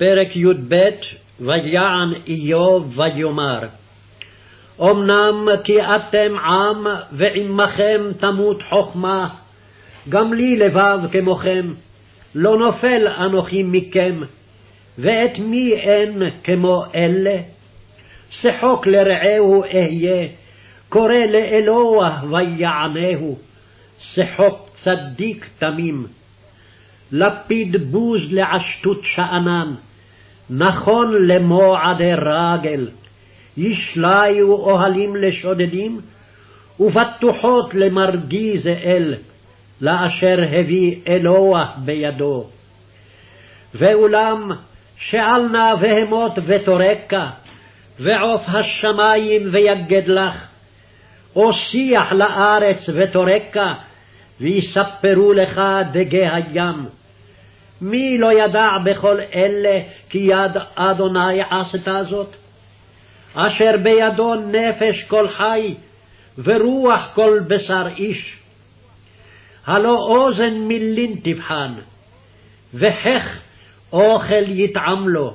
פרק י"ב ויען איוב ויאמר אמנם כי אתם עם ועמכם תמות חכמה, גם לי לבב כמוכם, לא נופל אנוכי מכם, ואת מי אין כמו אלה? שחוק לרעהו אהיה, קורא לאלוה ויענהו, שחוק צדיק תמים. לפיד בוז לעשתות שאנן, נכון למועדי רגל. ישליו אוהלים לשודדים, ובטוחות למרגי זאל, לאשר הביא אלוה בידו. ואולם שאל נא בהמות ותורקה, ועוף השמים ויגד לך, או שיח לארץ ותורקה, ויספרו לך דגי הים. מי לא ידע בכל אלה כי יד אדוני עשתה זאת? אשר בידו נפש כל חי, ורוח כל בשר איש. הלא אוזן מילין תבחן, וחך אוכל יטעם לו.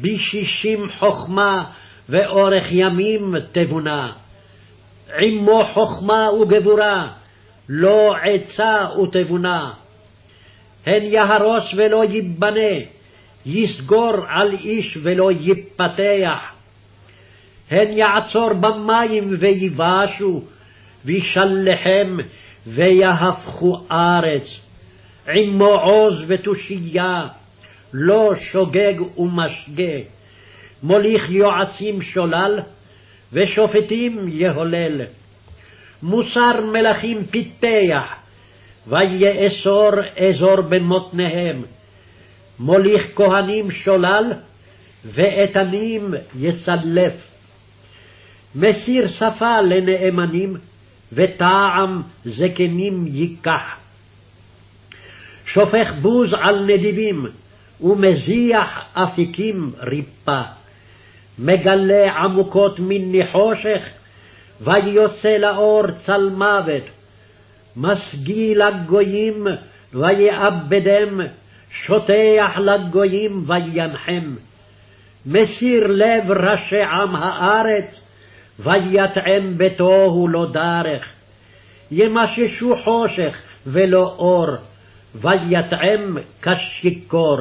בשישים חכמה ואורך ימים תבונה. עמו חכמה וגבורה, לא עצה ותבונה. הן יהרוס ולא ייבנה, יסגור על איש ולא ייפתח. הן יעצור במים ויבשו, וישלחם ויהפכו ארץ. עמו עוז ותושייה, לא שוגג ומשגה. מוליך יועצים שולל, ושופטים יהולל. מוסר מלכים פיתח, ויאסור אזור במותניהם. מוליך כהנים שולל, ואיתנים יסלף. מסיר שפה לנאמנים, וטעם זקנים ייקח. שופך בוז על נדיבים, ומזיח אפיקים ריפה. מגלה עמוקות מן נחושך, ויוצא לאור צל מוות. משגיא לגויים ויאבדם, שוטח לגויים וינחם. מסיר לב ראשי עם הארץ, ויטעם בתוהו לא דרך. ימששו חושך ולא אור, ויטעם כשיכור.